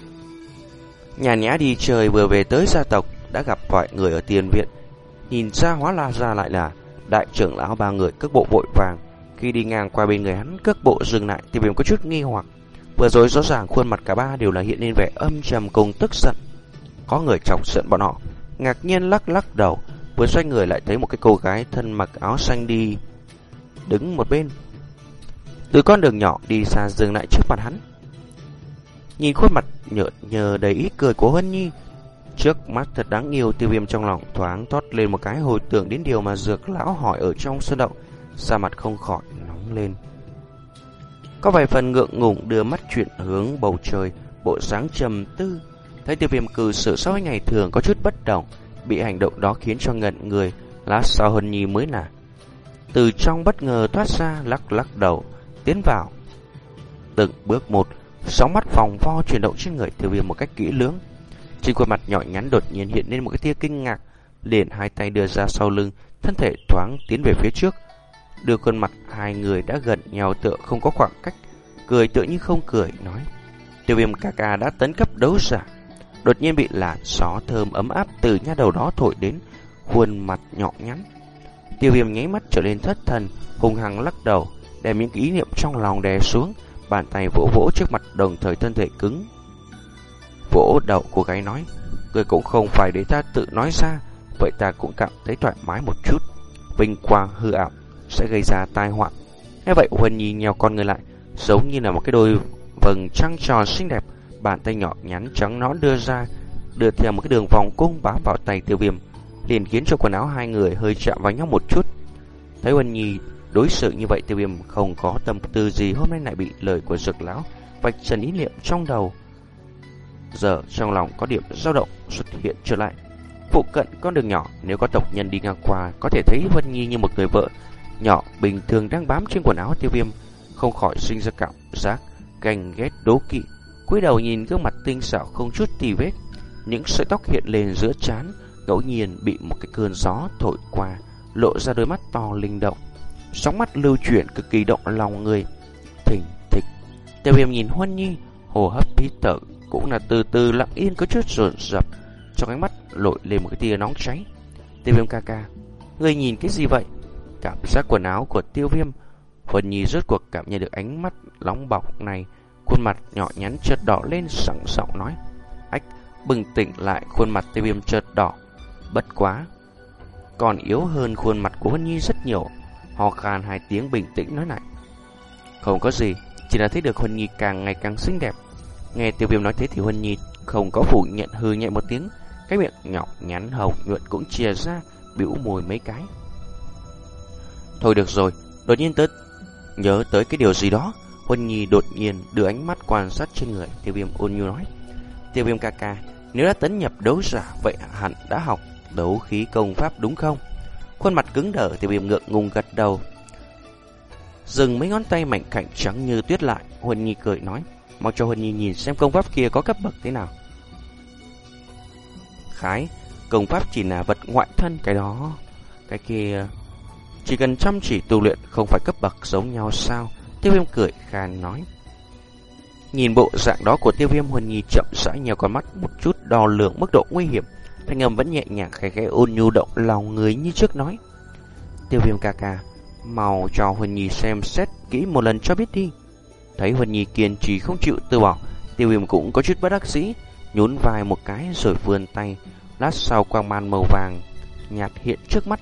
Nhà nhã đi chơi vừa về tới gia tộc, đã gặp mọi người ở tiền viện. Nhìn ra hóa la ra lại là đại trưởng lão ba người cước bộ vội vàng. Khi đi ngang qua bên người hắn, cước bộ dừng lại tiêu viêm có chút nghi hoặc. Vừa rồi rõ ràng khuôn mặt cả ba đều là hiện lên vẻ âm trầm cùng tức giận. Có người chọc giận bọn họ, ngạc nhiên lắc lắc đầu, vừa xoay người lại thấy một cái cô gái thân mặc áo xanh đi đứng một bên. Từ con đường nhỏ đi xa dừng lại trước mặt hắn. Nhìn khuôn mặt nhợt nhờ đầy ít cười của huân Nhi, Trước mắt thật đáng yêu tiêu viêm trong lòng thoáng thoát lên một cái hồi tưởng đến điều mà dược lão hỏi ở trong sân động. Sa mặt không khỏi nóng lên. Có vài phần ngượng ngùng đưa mắt chuyển hướng bầu trời, bộ dáng trầm tư. Thấy tiêu viêm cử sự so với ngày thường có chút bất đồng, bị hành động đó khiến cho ngẩn người, lát sau hơn nhi mới nả. Từ trong bất ngờ thoát ra, lắc lắc đầu, tiến vào. Từng bước một, sóng mắt vòng vo chuyển động trên người tiêu viêm một cách kỹ lưỡng. Trên khuôn mặt nhỏ nhắn đột nhiên hiện lên một cái tia kinh ngạc, liền hai tay đưa ra sau lưng, thân thể thoáng tiến về phía trước. Đưa khuôn mặt hai người đã gần nhau tựa không có khoảng cách, cười tựa như không cười, nói. Tiêu viêm ca ca đã tấn cấp đấu giả, đột nhiên bị làn gió thơm ấm áp từ nha đầu đó thổi đến, khuôn mặt nhỏ nhắn. Tiêu viêm nháy mắt trở lên thất thần, hùng hăng lắc đầu, đem những ý niệm trong lòng đè xuống, bàn tay vỗ vỗ trước mặt đồng thời thân thể cứng Vỗ đầu cô gái nói Người cũng không phải để ta tự nói ra Vậy ta cũng cảm thấy thoải mái một chút Vinh quang hư ảo sẽ gây ra tai họa Nghe vậy, Huân nhi nheo con người lại, Giống như là một cái đôi vầng trăng tròn xinh đẹp Bàn tay nhỏ nhắn trắng nõn đưa ra, Đưa theo một cái đường vòng cung bám vào tay tiêu viêm, liền khiến cho quần áo hai người hơi chạm vào nhau một chút. Thấy Huân Nhi đối xử như vậy, tiêu viêm không có tâm tư gì hôm nay lại bị lời của dược lão vạch trần ý niệm trong đầu. Giờ trong lòng có điểm dao động xuất hiện trở lại. Phụ cận con đường nhỏ, nếu có tộc nhân đi ngang qua, có thể thấy Huân Nhi như một người vợ nhỏ bình thường đang bám trên quần áo tiêu viêm không khỏi sinh ra cảm giác ganh ghét đố kỵ. cúi đầu nhìn gương mặt tinh xảo không chút tì vết, những sợi tóc hiện lên giữa trán, ngẫu nhiên bị một cái cơn gió thổi qua, lộ ra đôi mắt to linh động. Sóng mắt lưu chuyển cực kỳ động lòng người. Thỉnh thịch. Tiêu viêm nhìn Huân Nhi, hồ hấp hít thở cũng là từ từ lặng yên có chút rộn rập, trong ánh mắt lội lên một cái tia nóng cháy. Tiêu viêm ca ca, ngươi nhìn cái gì vậy? Cảm giác quần áo của tiêu viêm Huân Nhi rốt cuộc cảm nhận được ánh mắt nóng bỏng này, khuôn mặt nhỏ nhắn chợt đỏ lên sẵn giọng nói. Ách, bừng tỉnh lại khuôn mặt tiêu viêm chợt đỏ. Bất quá, còn yếu hơn khuôn mặt của Huân Nhi rất nhiều. hò khan hai tiếng bình tĩnh nói lại. Không có gì, chỉ là thấy được Huân Nhi càng ngày càng xinh đẹp. Nghe tiêu viêm nói thế thì Huân Nhi không có phủ nhận hư nhẹ một tiếng. Cái miệng nhỏ nhắn hồng nhuận cũng chia ra, biểu môi mấy cái. Thôi được rồi, đột nhiên tớ Nhớ tới cái điều gì đó, Huân Nhi đột nhiên đưa ánh mắt quan sát trên người tiêu viêm ôn nhu nói. Tiêu viêm ca ca, nếu đã tấn nhập đấu giả, vậy hẳn đã học đấu khí công pháp đúng không? Khuôn mặt cứng đờ tiêu viêm ngượng ngùng gật đầu. Dừng mấy ngón tay mảnh khảnh trắng như tuyết lại, Huân Nhi cười nói. Mau cho Huân Nhi nhìn xem công pháp kia có cấp bậc thế nào. Khái, công pháp chỉ là vật ngoại thân cái đó. Cái kia chỉ cần chăm chỉ tu luyện không phải cấp bậc giống nhau sao? Tiêu viêm cười khan nói. Nhìn bộ dạng đó của tiêu viêm huân nhi chậm rãi nhèo con mắt một chút đo lường mức độ nguy hiểm. Thanh âm vẫn nhẹ nhàng khẽ khẽ ôn nhu động lòng người như trước nói. Tiêu viêm ca ca, màu cho huân nhi xem xét kỹ một lần cho biết đi. Thấy huân nhi kiên trì không chịu từ bỏ, tiêu viêm cũng có chút bất đắc dĩ, nhún vai một cái rồi vươn tay. Lát sau quang man màu vàng nhạt hiện trước mắt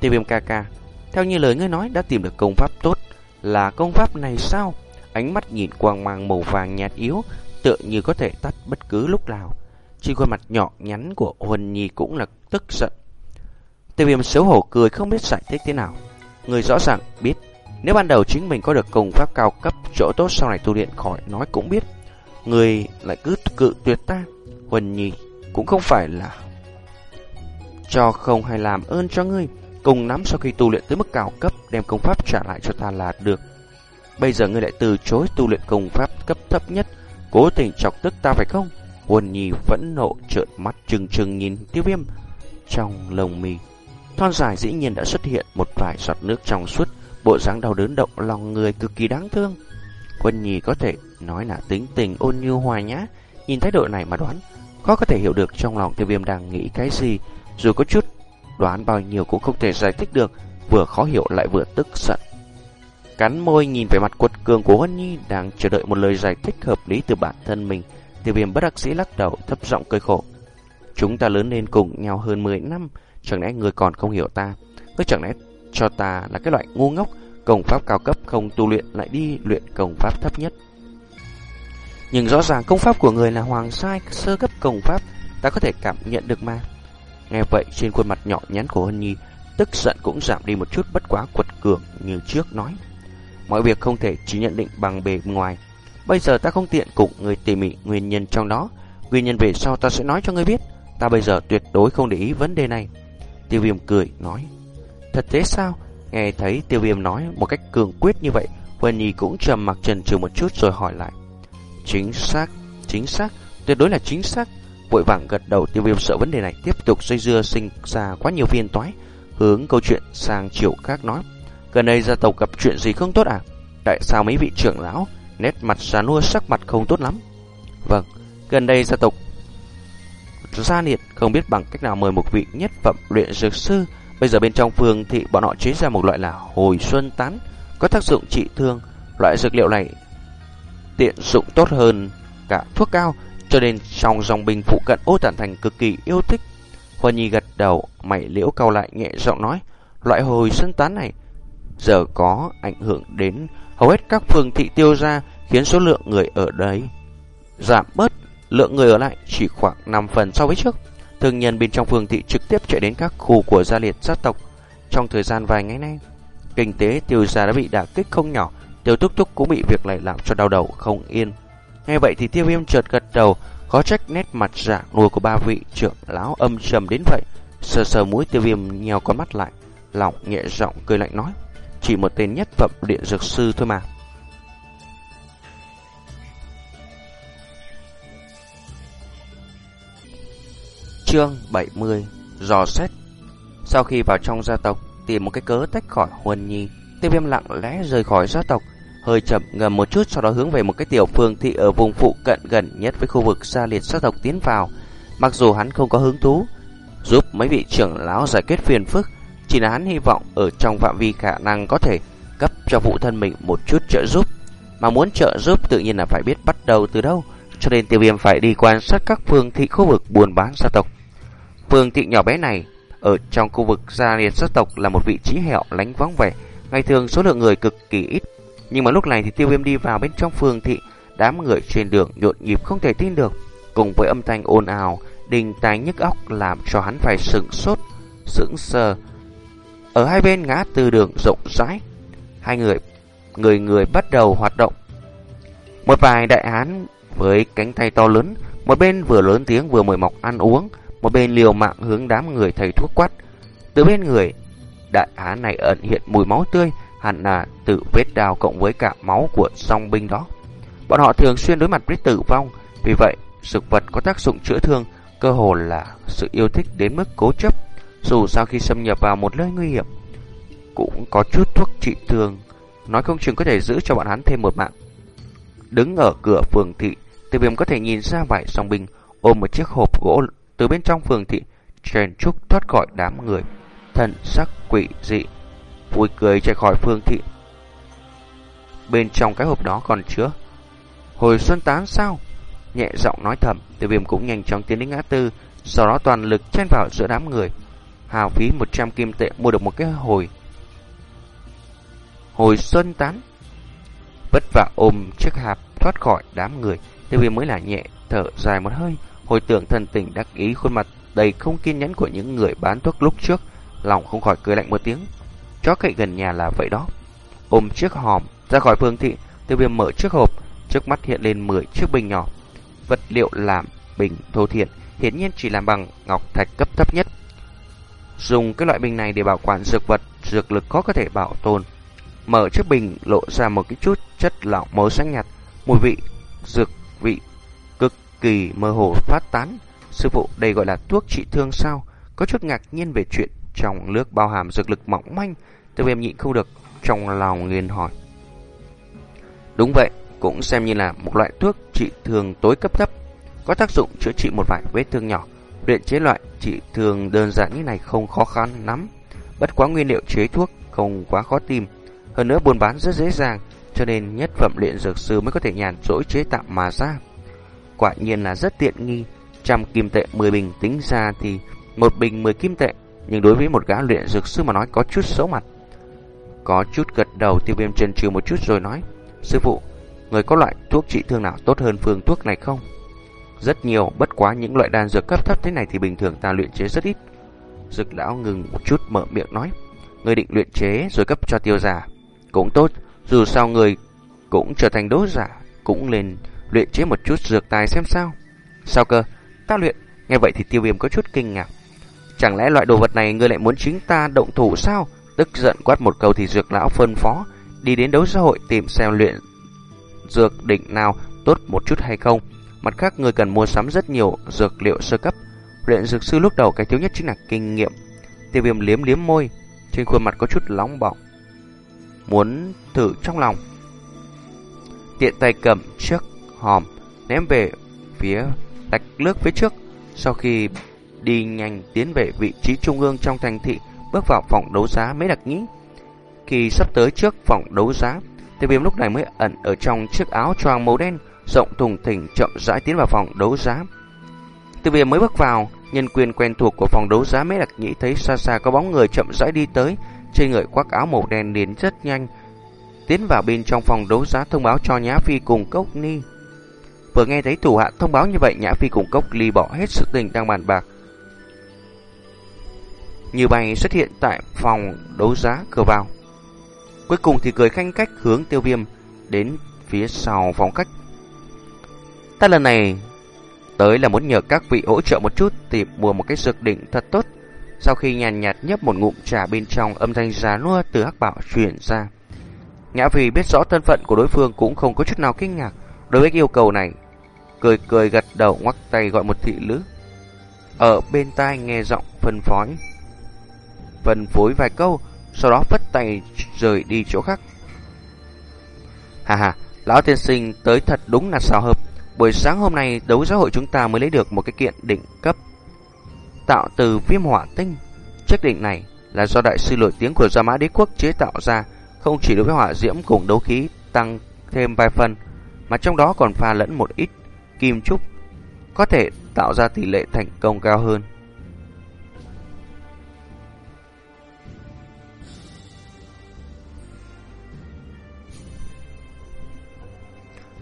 Tiêu viêm ca ca, theo như lời ngươi nói đã tìm được công pháp tốt, là công pháp này sao? Ánh mắt nhìn quang mang màu vàng nhạt yếu, tựa như có thể tắt bất cứ lúc nào. Chỉ khuôn mặt nhỏ nhắn của Huân Nhi cũng là tức giận. Tiêu viêm xấu hổ cười không biết giải thích thế nào. Người rõ ràng biết, nếu ban đầu chính mình có được công pháp cao cấp, chỗ tốt sau này tu luyện khỏi nói cũng biết. Người lại cứ cự tuyệt ta. Huân Nhi cũng không phải là cho không hay làm ơn cho ngươi. Cùng nắm sau khi tu luyện tới mức cao cấp đem công pháp trả lại cho ta là được. Bây giờ ngươi lại từ chối tu luyện công pháp cấp thấp nhất, cố tình chọc tức ta phải không? Huân Nhi vẫn nộ trợn mắt trừng trừng nhìn tiêu viêm trong lồng mì. Thon dài dĩ nhiên đã xuất hiện một vài giọt nước trong suốt, bộ dáng đau đớn động lòng người cực kỳ đáng thương. Huân Nhi có thể nói là tính tình ôn như hòa nhã, nhìn thái độ này mà đoán, khó có thể hiểu được trong lòng tiêu viêm đang nghĩ cái gì, dù có chút đoán bao nhiêu cũng không thể giải thích được, vừa khó hiểu lại vừa tức giận. Cắn môi nhìn về mặt quật cường của Huân Nhi đang chờ đợi một lời giải thích hợp lý từ bản thân mình, tiêu viêm bất đắc dĩ lắc đầu thấp giọng cười khổ. Chúng ta lớn lên cùng nhau hơn 10 năm, chẳng lẽ người còn không hiểu ta? Cứ chẳng lẽ cho ta là cái loại ngu ngốc, công pháp cao cấp không tu luyện lại đi luyện công pháp thấp nhất? Nhưng rõ ràng công pháp của người là hoàng sai sơ cấp công pháp, ta có thể cảm nhận được mà. Nghe vậy trên khuôn mặt nhỏ nhắn của Hân Nhi Tức giận cũng giảm đi một chút bất quá quật cường như trước nói. Mọi việc không thể chỉ nhận định bằng bề ngoài. Bây giờ ta không tiện cùng người tỉ mỉ nguyên nhân trong đó. Nguyên nhân về sau ta sẽ nói cho ngươi biết. Ta bây giờ tuyệt đối không để ý vấn đề này. Tiêu viêm cười nói. Thật thế sao? Nghe thấy tiêu viêm nói một cách cường quyết như vậy Hân Nhi cũng trầm mặc trần trừ một chút rồi hỏi lại. Chính xác, chính xác, tuyệt đối là chính xác. Vội vàng gật đầu tiêu viêm sợ vấn đề này tiếp tục dây dưa sinh ra quá nhiều phiền toái, hướng câu chuyện sang chiều khác nói. Gần đây gia tộc gặp chuyện gì không tốt à? Tại sao mấy vị trưởng lão nét mặt già nua sắc mặt không tốt lắm? Vâng, gần đây gia tộc gia liệt không biết bằng cách nào mời một vị nhất phẩm luyện dược sư. Bây giờ bên trong phường thị bọn họ chế ra một loại là hồi xuân tán, có tác dụng trị thương. Loại dược liệu này tiện dụng tốt hơn cả thuốc cao, cho nên trong dòng binh phụ cận ô tản thành cực kỳ yêu thích. Hoa Nhi gật đầu, mày liễu cao lại nhẹ giọng nói, loại hồi sân tán này giờ có ảnh hưởng đến hầu hết các phường thị tiêu ra khiến số lượng người ở đấy giảm bớt, lượng người ở lại chỉ khoảng 5 phần so với trước. thường thương nhân bên trong phường thị trực tiếp chạy đến các khu của gia liệt gia tộc. Trong thời gian vài ngày nay, kinh tế tiêu gia đã bị đả kích không nhỏ, tiêu túc túc cũng bị việc này làm cho đau đầu không yên. Nghe vậy thì tiêu viêm chợt gật đầu, có trách nét mặt giả nuôi của ba vị trưởng lão âm trầm đến vậy. Sờ sờ mũi tiêu viêm nheo con mắt lại, lỏng nhẹ giọng cười lạnh nói, chỉ một tên nhất phẩm điện dược sư thôi mà. Chương 70 Dò xét Sau khi vào trong gia tộc Tìm một cái cớ tách khỏi Huân Nhi Tiêu viêm lặng lẽ rời khỏi gia tộc Hơi chậm ngầm một chút Sau đó hướng về một cái tiểu phương thị Ở vùng phụ cận gần nhất với khu vực gia liệt gia tộc tiến vào Mặc dù hắn không có hứng thú Giúp mấy vị trưởng lão giải quyết phiền phức Chỉ là hắn hy vọng Ở trong phạm vi khả năng có thể Cấp cho phụ thân mình một chút trợ giúp Mà muốn trợ giúp tự nhiên là phải biết bắt đầu từ đâu Cho nên tiêu viêm phải đi quan sát các phương thị khu vực buôn bán gia tộc Phương thị nhỏ bé này ở trong khu vực gia liệt gia tộc là một vị trí hẻo lánh vắng vẻ, ngày thường số lượng người cực kỳ ít. Nhưng mà lúc này thì Tiêu Viêm đi vào bên trong phường thị, đám người trên đường nhộn nhịp không thể tin được, cùng với âm thanh ồn ào, đình tai nhức óc làm cho hắn phải sững sốt, sững sờ. Ở hai bên ngã tư đường rộng rãi, hai người người người bắt đầu hoạt động. Một vài đại hán với cánh tay to lớn, một bên vừa lớn tiếng vừa mời mọc ăn uống, một bên liều mạng hướng đám người thầy thuốc quát. Từ bên người, đại hán này ẩn hiện mùi máu tươi, hẳn là tự vết đào cộng với cả máu của song binh đó. Bọn họ thường xuyên đối mặt với tử vong, vì vậy dược vật có tác dụng chữa thương, cơ hồ là sự yêu thích đến mức cố chấp. Dù sau khi xâm nhập vào một nơi nguy hiểm, cũng có chút thuốc trị thương, nói không chừng có thể giữ cho bọn hắn thêm một mạng. Đứng ở cửa phường thị, tiêu viêm có thể nhìn ra vải song binh ôm một chiếc hộp gỗ từ bên trong phường thị, Trần Trúc thoát khỏi đám người, thần sắc quỷ dị, vui cười chạy khỏi phương thị. Bên trong cái hộp đó còn chứa hồi xuân tán sao? Nhẹ giọng nói thầm, tiêu viêm cũng nhanh chóng tiến đến ngã tư, sau đó toàn lực chen vào giữa đám người. Hào phí 100 kim tệ mua được một cái hồi. Hồi xuân tán. Vất vả ôm chiếc hạp thoát khỏi đám người, tiêu viêm mới là nhẹ thở dài một hơi, Hồi tưởng thần tình đắc ý khuôn mặt đầy không kiên nhẫn của những người bán thuốc lúc trước, lòng không khỏi cười lạnh một tiếng. Chó cậy gần nhà là vậy đó. Ôm chiếc hòm ra khỏi phương thị, tiêu viêm mở chiếc hộp, trước mắt hiện lên 10 chiếc bình nhỏ. Vật liệu làm bình thô thiện, hiển nhiên chỉ làm bằng ngọc thạch cấp thấp nhất. Dùng cái loại bình này để bảo quản dược vật, dược lực có có thể bảo tồn. Mở chiếc bình lộ ra một cái chút chất lỏng màu xanh nhạt, mùi vị dược vị cực kỳ mơ hồ phát tán. Sư phụ đây gọi là thuốc trị thương sao? Có chút ngạc nhiên về chuyện trong nước bao hàm dược lực mỏng manh. Tiêu viêm nhịn không được trong lòng nghiền hỏi. Đúng vậy, cũng xem như là một loại thuốc trị thương tối cấp thấp, có tác dụng chữa trị một vài vết thương nhỏ. Luyện chế loại trị thương đơn giản như này không khó khăn lắm. Bất quá nguyên liệu chế thuốc không quá khó tìm, hơn nữa buôn bán rất dễ dàng, cho nên nhất phẩm luyện dược sư mới có thể nhàn rỗi chế tạo mà ra quả nhiên là rất tiện nghi. Trăm kim tệ 10 bình tính ra thì một bình 10 kim tệ, nhưng đối với một gã luyện dược sư mà nói có chút xấu mặt. Có chút gật đầu tiêu viêm chân trừ một chút rồi nói, Sư phụ, người có loại thuốc trị thương nào tốt hơn phương thuốc này không? Rất nhiều, bất quá những loại đan dược cấp thấp thế này thì bình thường ta luyện chế rất ít. Dực lão ngừng một chút mở miệng nói, người định luyện chế rồi cấp cho tiêu giả. Cũng tốt, dù sao người cũng trở thành đố giả, cũng lên luyện chế một chút dược tài xem sao. Sao cơ? Ta luyện. Nghe vậy thì tiêu viêm có chút kinh ngạc. Chẳng lẽ loại đồ vật này ngươi lại muốn chính ta động thủ sao? Tức giận quát một câu thì dược lão phân phó. Đi đến đấu xã hội tìm xem luyện dược định nào tốt một chút hay không. Mặt khác người cần mua sắm rất nhiều dược liệu sơ cấp. Luyện dược sư lúc đầu cái thiếu nhất chính là kinh nghiệm. Tiêu viêm liếm liếm môi, trên khuôn mặt có chút nóng bỏng. Muốn thử trong lòng. Tiện tay cầm chiếc hòm ném về phía tách lướt phía trước. Sau khi đi nhanh tiến về vị trí trung ương trong thành thị, bước vào phòng đấu giá mới đặc nhĩ. Khi sắp tới trước phòng đấu giá, tiêu viêm lúc này mới ẩn ở trong chiếc áo choàng màu đen, rộng thùng thình chậm rãi tiến vào phòng đấu giá. Tiêu viêm mới bước vào, nhân quyền quen thuộc của phòng đấu giá mới đặc nhĩ thấy xa xa có bóng người chậm rãi đi tới, trên người khoác áo màu đen đến rất nhanh. Tiến vào bên trong phòng đấu giá thông báo cho Nhã Phi cùng Cốc Ni. Vừa nghe thấy thủ hạ thông báo như vậy, Nhã Phi cùng Cốc Ly bỏ hết sự tình đang bàn bạc như bay xuất hiện tại phòng đấu giá cửa vào. Cuối cùng thì cười khanh cách hướng tiêu viêm đến phía sau phòng cách. Ta lần này tới là muốn nhờ các vị hỗ trợ một chút, tìm mua một cái dược định thật tốt. Sau khi nhàn nhạt nhấp một ngụm trà bên trong, âm thanh già nua từ hắc bảo truyền ra. Nhã vì biết rõ thân phận của đối phương cũng không có chút nào kinh ngạc đối với yêu cầu này. Cười cười gật đầu, ngoắc tay gọi một thị nữ Ở bên tai nghe giọng phân phối. Phân phối vài câu, sau đó vất tay rời đi chỗ khác. Hà hà, lão tiên sinh tới thật đúng là xào hợp. Buổi sáng hôm nay đấu giáo hội chúng ta mới lấy được một cái kiện định cấp tạo từ viêm hỏa tinh. Chiếc định này là do đại sư nổi tiếng của Gia Mã Đế Quốc chế tạo ra, không chỉ đối với hỏa diễm cùng đấu khí tăng thêm vài phần, mà trong đó còn pha lẫn một ít kim trúc, có thể tạo ra tỷ lệ thành công cao hơn.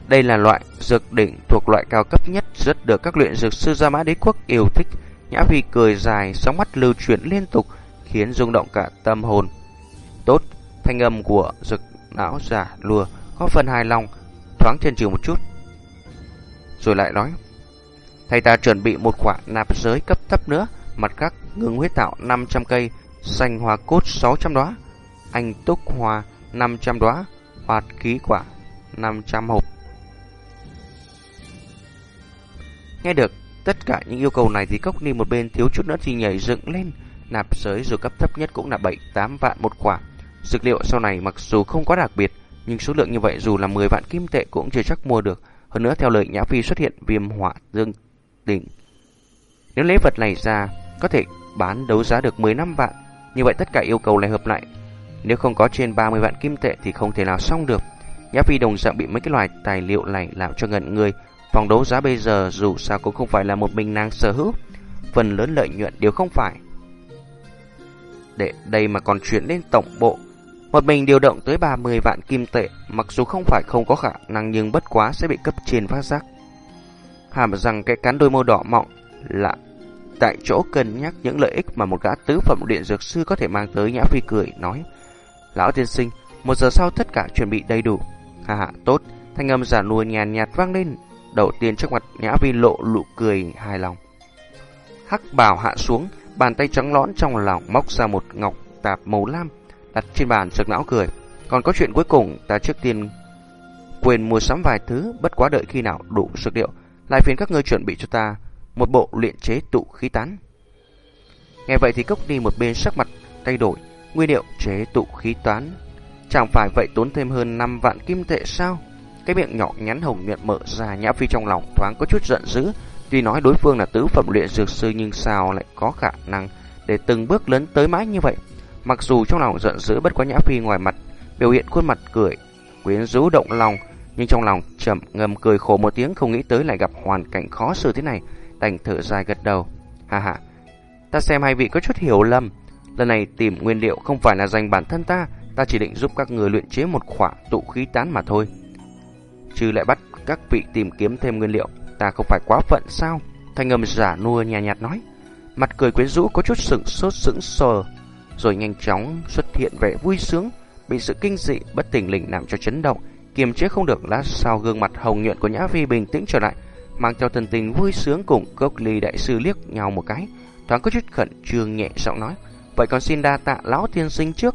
Đây là loại dược đỉnh thuộc loại cao cấp nhất rất được các luyện dược sư Gia Mã Đế Quốc yêu thích. Nhã Phi cười dài, sóng mắt lưu chuyển liên tục, khiến rung động cả tâm hồn. Tốt, thanh âm của dược não giả lùa có phần hài lòng, thoáng trên trừ một chút. Rồi lại nói, thầy ta chuẩn bị một quả nạp giới cấp thấp nữa, mặt khác ngưng huyết tạo 500 cây, xanh hoa cốt 600 đóa, anh túc hoa 500 đóa, hoạt khí quả 500 hộp. Nghe được tất cả những yêu cầu này thì cốc ni một bên thiếu chút nữa thì nhảy dựng lên. Nạp giới dù cấp thấp nhất cũng là 7-8 vạn một quả. Dược liệu sau này mặc dù không quá đặc biệt, nhưng số lượng như vậy dù là 10 vạn kim tệ cũng chưa chắc mua được. Hơn nữa theo lời Nhã Phi xuất hiện viêm hỏa dương đỉnh. Nếu lấy vật này ra, có thể bán đấu giá được 15 vạn. Như vậy tất cả yêu cầu này hợp lại. Nếu không có trên 30 vạn kim tệ thì không thể nào xong được. Nhã Phi đồng dạng bị mấy cái loài tài liệu này làm cho ngẩn người. Phòng đấu giá bây giờ dù sao cũng không phải là một mình nàng sở hữu, phần lớn lợi nhuận đều không phải. Để đây mà còn chuyển lên tổng bộ, một mình điều động tới 30 vạn kim tệ, mặc dù không phải không có khả năng nhưng bất quá sẽ bị cấp trên phát giác. Hàm rằng cái cán đôi môi đỏ mọng là tại chỗ cân nhắc những lợi ích mà một gã tứ phẩm điện dược sư có thể mang tới Nhã Phi cười, nói Lão tiên sinh, một giờ sau tất cả chuẩn bị đầy đủ. Hà hà, tốt, thanh âm giả nuôi nhàn nhạt vang lên, Đầu tiên trước mặt Nhã Vi lộ nụ cười hài lòng. Hắc bào hạ xuống, bàn tay trắng lõn trong lòng móc ra một ngọc tạp màu lam, đặt trên bàn sực não cười. Còn có chuyện cuối cùng, ta trước tiên quên mua sắm vài thứ, bất quá đợi khi nào đủ sức liệu, lại phiền các ngươi chuẩn bị cho ta một bộ luyện chế tụ khí tán. Nghe vậy thì cốc đi một bên sắc mặt thay đổi, nguyên liệu chế tụ khí tán. Chẳng phải vậy tốn thêm hơn 5 vạn kim tệ sao? Cái miệng nhỏ nhắn hồng nhuận mở ra, Nhã Phi trong lòng thoáng có chút giận dữ. Tuy nói đối phương là tứ phẩm luyện dược sư Nhưng sao lại có khả năng Để từng bước lớn tới mãi như vậy? Mặc dù trong lòng giận dữ bất quá Nhã Phi ngoài mặt, Biểu hiện khuôn mặt cười, Quyến rũ động lòng, Nhưng trong lòng chậm ngầm cười khổ một tiếng Không nghĩ tới lại gặp hoàn cảnh khó xử thế này, Đành thở dài gật đầu. Ha ha, Ta xem hai vị có chút hiểu lầm. Lần này tìm nguyên liệu không phải là dành bản thân ta Ta chỉ định giúp các người luyện chế một khỏa tụ khí tán mà thôi chứ lại bắt các vị tìm kiếm thêm nguyên liệu, ta không phải quá phận sao? Thanh âm giả nua nhạt nhạt nói. Mặt cười quyến rũ có chút sững sốt sững sờ, rồi nhanh chóng xuất hiện vẻ vui sướng, bị sự kinh dị bất tỉnh lình làm cho chấn động, kiềm chế không được lát sau gương mặt hồng nhuận của Nhã Vi bình tĩnh trở lại, mang theo thần tình vui sướng cùng cốc ly đại sư liếc nhau một cái, thoáng có chút khẩn trương nhẹ giọng nói, vậy còn xin đa tạ lão tiên sinh trước.